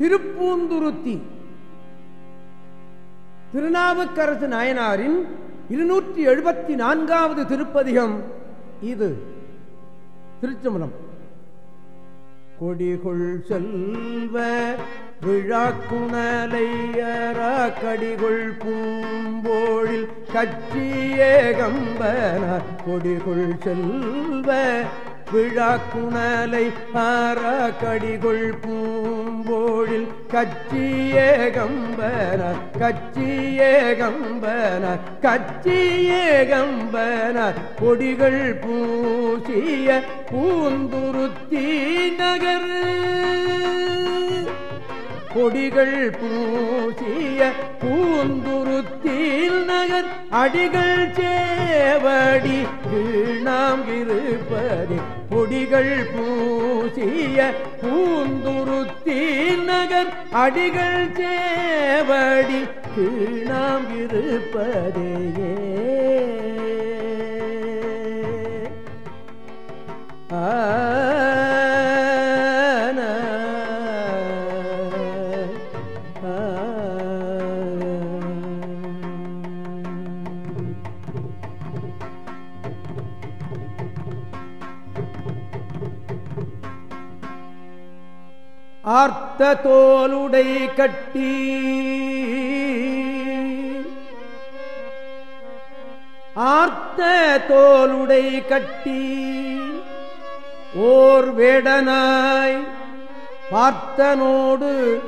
திருப்பூந்துருத்தி. திருநாவுக்கரசு நாயனாரின் இருநூற்றி எழுபத்தி நான்காவது திருப்பதிகம் இது. திருச்சம்பலம். கொடிகொள் செல்வ விழாக்குணலையரா கடிகொள் பூம்போழில் கச்சியேகம்பன கொடிகொள் செல்வ விழாக்குணலை ஆரா கடிகொள் பூ பூம்போழில் கச்சியேகம்பன கச்சியேகம்பன கச்சியேகம்பன கொடிகள் பூசிய பூந்துருத்தி நகர். கொடிகள் பூசிய பூந்துருத்தில் நகர். அடிகள் சேவடி கீழாம் இருப்பது கொடிகள் பூசிய பூந்துருத்தில் நகர் அடிகள் சேவடி நாம் இருப்பதேயே. ஆர்த்த தோலுடை கட்டி. ஆர்த்த தோலுடை கட்டி. ஓர் வேடனாய் பார்த்தனோடு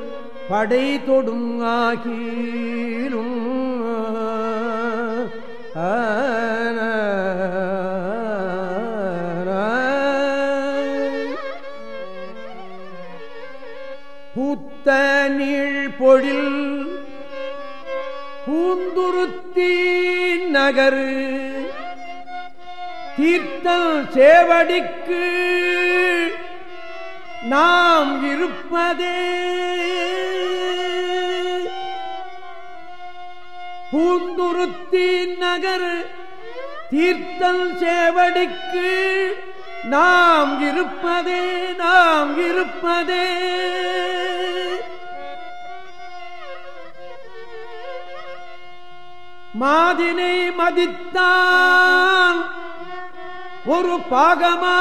படை தொடுங்காகீரும் பூத்த நீள் பொழில் பூந்துருத்தி நகர். தீர்த்தல் சேவடிக்கு நாம் இருப்பதே. பூந்துருத்தி நகர் தீர்த்தல் சேவடிக்கு நாம் இருப்பதே நாம் இருப்பதே. மாதினை மதித்தான் ஒரு பாகமா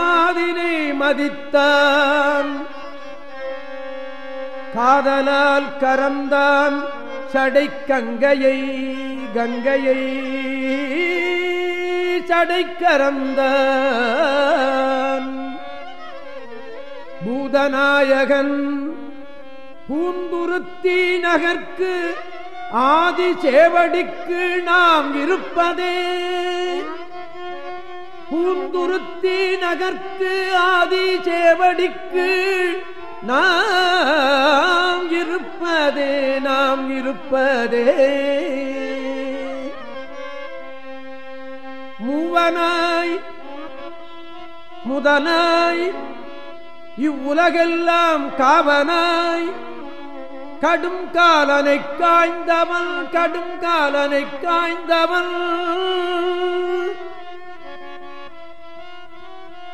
மாதினை மதித்தான் காதலால் கரந்தான் சடை கங்கையை கங்கையை சடை கரந்தான் பூதநாயகன் பூந்துருத்தி நகர்க்கு ஆதி சேவடிக்கு நாம் இருப்பதே. பூந்துருத்தி நகர்த்து ஆதி சேவடிக்கு நாம் இருப்பதே நாம் இருப்பதே. மூவனாய் முதனாய் இவ்வுலகெல்லாம் காவனாய் கடும் காலனை காய்ந்தவன் கடும் காலனை காய்ந்தவன்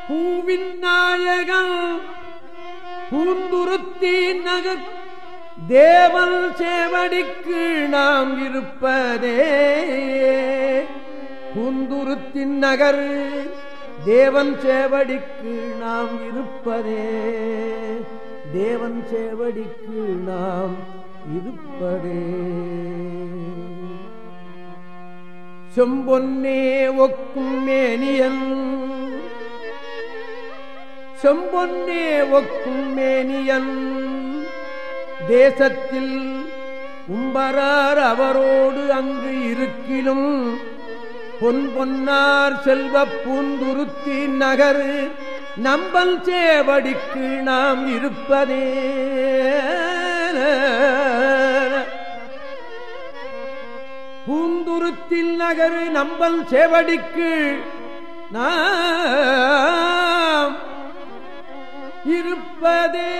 பூவின் நாயகன் பூந்துருத்தி நகர் தேவன் சேவடிக்கு நாம் இருப்பதே. பூந்துருத்தின் நகர் தேவன் சேவடிக்கு நாம் இருப்பதே. தேவன் சேவடிக்கு நாம் இருப்பதே. செம்பொன்னே ஒக்கும் மேனியன் செம்பொன்னே ஒக்கும் மேனியன் தேசத்தில் உம்பரார் அவரோடு அங்கு இருக்கிலும் பொன் பொன்னார் செல்வ பூந்துருத்தி நகர் நம்பல் சேவடிக்கு நாம் இருப்பதே. பூந்துருத்தில் நகர் நம்பல் சேவடிக்கு நாம் இருப்பதே.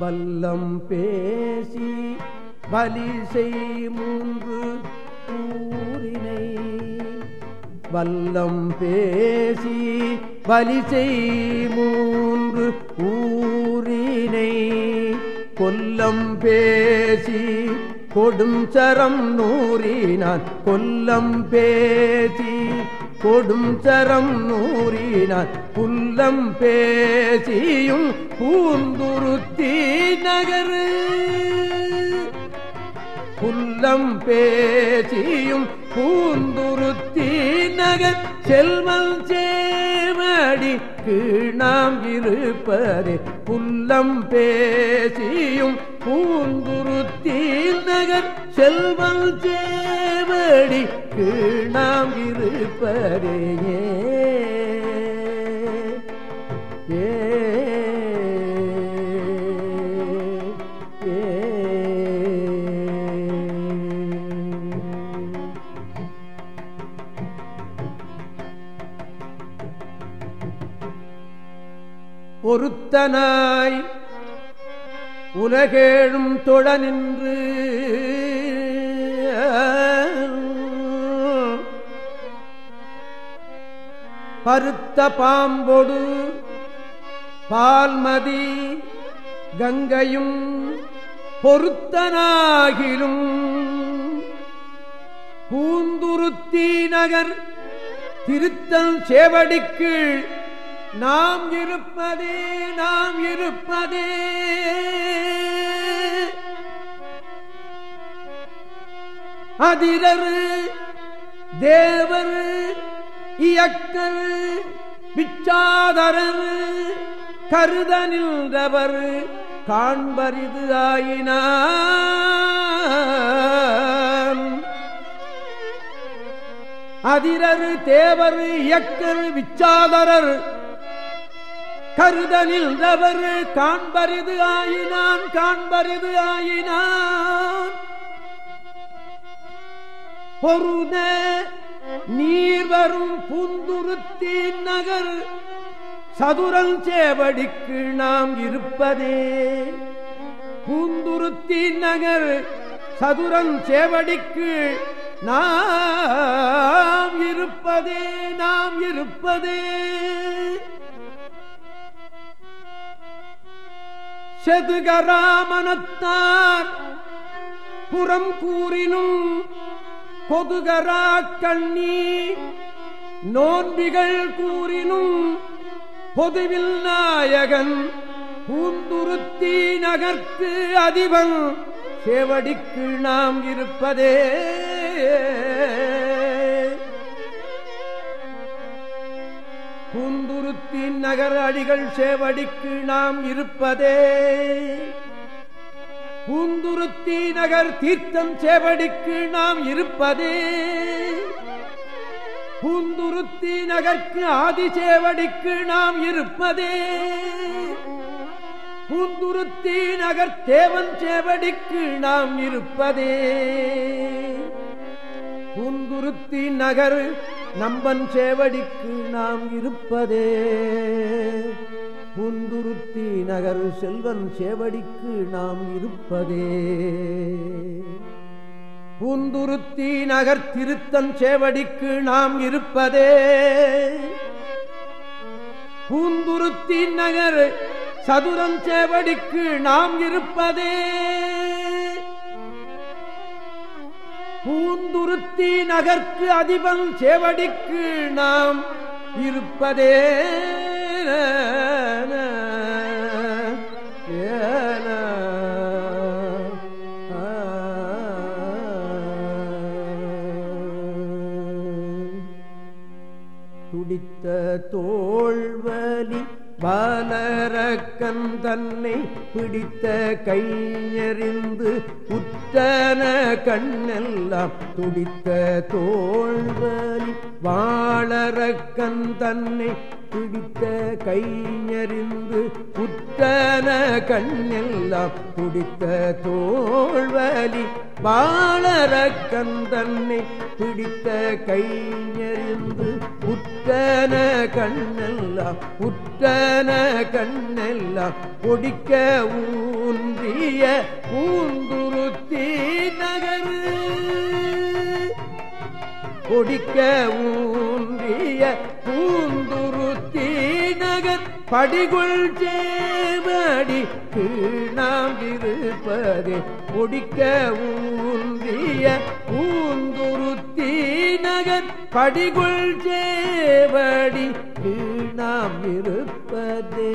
வல்லம் பேசி பலி செய் மூன்று கூறினை வல்லம் பேசி பலி செய் மூன்று கூறினை கொல்லம் பேசி கொடும் சரம் நூறினான் கொல்லம் பேசி கொடும் சரம் நூறினான் புல்லம் பேசியும் பூந்துருத்தி நகரு. புல்லம் பேசியும் பூந்துருத்தி நகர் செல்வம் சேவடிக்கு கீழாம் இருப்பதே. புல்லம் பேசியும் பூந்துருத்தி நகர் செல்வம் சேவடிக்கு கீழாம் இருப்பதே. பொருத்தனாய். உலகேழும் தொழ நின்று பருத்த பாம்பொடு பால்மதி கங்கையும் பொருத்தனாகிலும். பூந்துருத்தி நகர் திருத்தல் சேவடிக்கீழ் நாம் இருப்பதே நாம் இருப்பதே. அதிரரு தேவர் இயக்கர் பிச்சாதரர் கருத நின்றவர் காண்பரிது ஆயினான் அதிரரு தேவர் இயக்கர் விச்சாதரர் கருத நின்றவர் காண்பரிது ஆயினான் காண்பரிது ஆயினான். பொருத நீர் வரும் புந்துருத்தி நகர் சதுரல் சேவடிக்கு நாம் இருப்பதே. பூந்துருத்தி நகர் சதுரஞ்சேவடிக்கு நாம் இருப்பதே நாம் இருப்பதே. செதுகராமனத்தார் புறம் கூறினும் கொதுகரா கண்ணீர் நோன்பிகள் கூறினும் பொதுவில் நாயகன் பூந்துருத்தி நகர்த்து அதிபன் சேவடிக்கு நாம் இருப்பதே நகர அடிகள் சேவடிக்கு நாம் இருப்பதே. பூந்துருத்தி நகர் தீர்த்தம் சேவடிக்கு நாம் இருப்பதே. பூந்துருத்தி நகர்க்கு ஆதி சேவடிக்கு நாம் இருப்பதே. பூந்துருத்தி நகர் தேவன் சேவடிக்கு நாம் இருப்பதே. பூந்துருத்தி நகர் நம்பன் சேவடிக்கு நாம் இருப்பதே. பூந்துருத்தி நகர் செல்வன் சேவடிக்கு நாம் இருப்பதே. பூந்துருத்தி நகர் திருத்தன் சேவடிக்கு நாம் இருப்பதே. பூந்துருத்தி நகர் சதுரன் சேவடிக்கு நாம் இருப்பதே. பூந்துருத்தி நகர்க்கு அதிபன் சேவடிக்கு நாம் இருப்பதே. துடித்த தோல்வலி பாலரக்கன் தன்னை பிடித்த கையறிந்து துடித்தன கண்ணெல்லாம் துடித்த தோல்வலி வாழரக்கன் தன்னை பிடித்த கையறிந்து புத்தன கண்ணெல்லாம் பிடித்த தோல்வலி பாலர கந்தன்னை பிடித்த கையறிந்து புத்தன கண்ணெல்லாம் புத்தன கண்ணெல்லாம் பொடிக்க ஊன்றிய பூந்துருத்தி நகரு. பொடிக்க ஊன்றிய பூந்துருத்தி படிகுள் சேவடி நாம் இருப்பதே முடிக்க ஊந்திய ஊந்துருத்தி நகர் படிகுள் சேவடி நாம் இருப்பதே